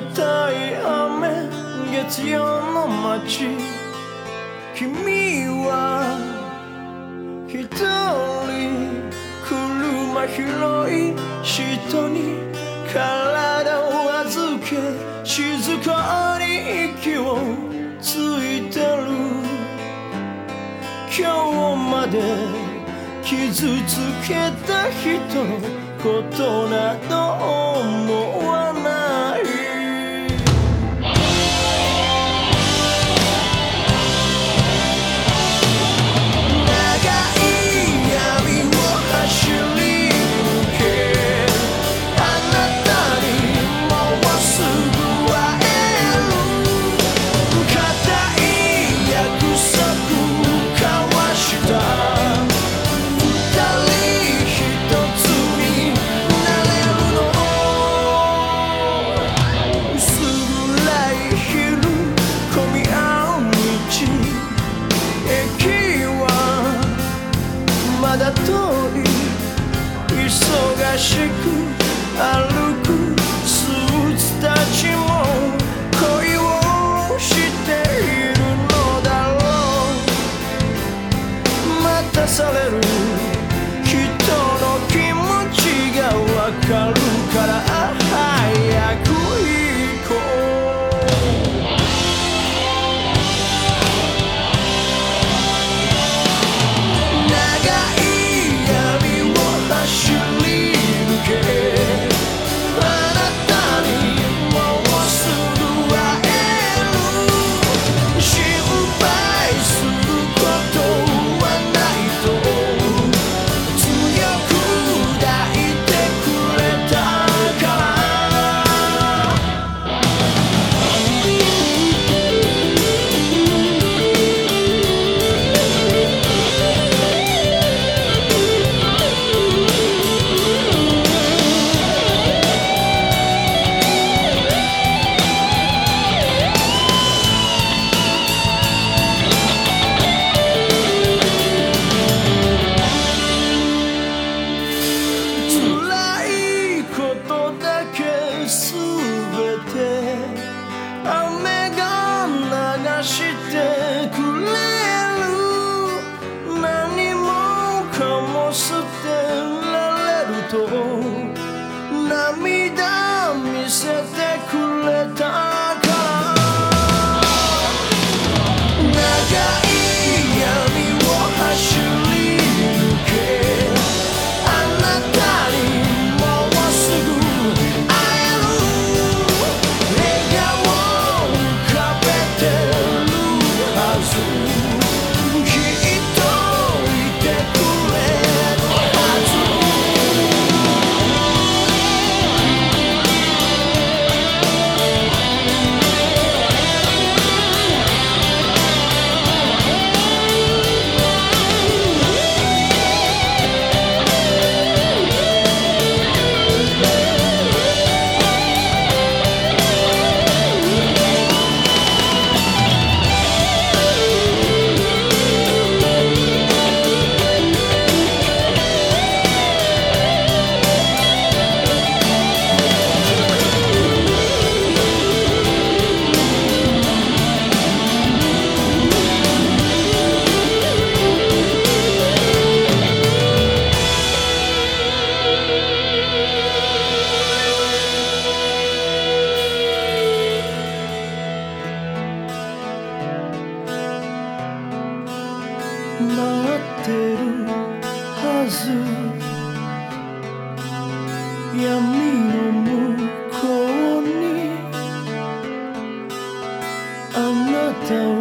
たい雨月曜の街君は一人車広い人に体を預け静かに息をついてる今日まで傷つけた人のことなど思わない aşıkım Allah thousand ってるはず。闇の向こうにあなたは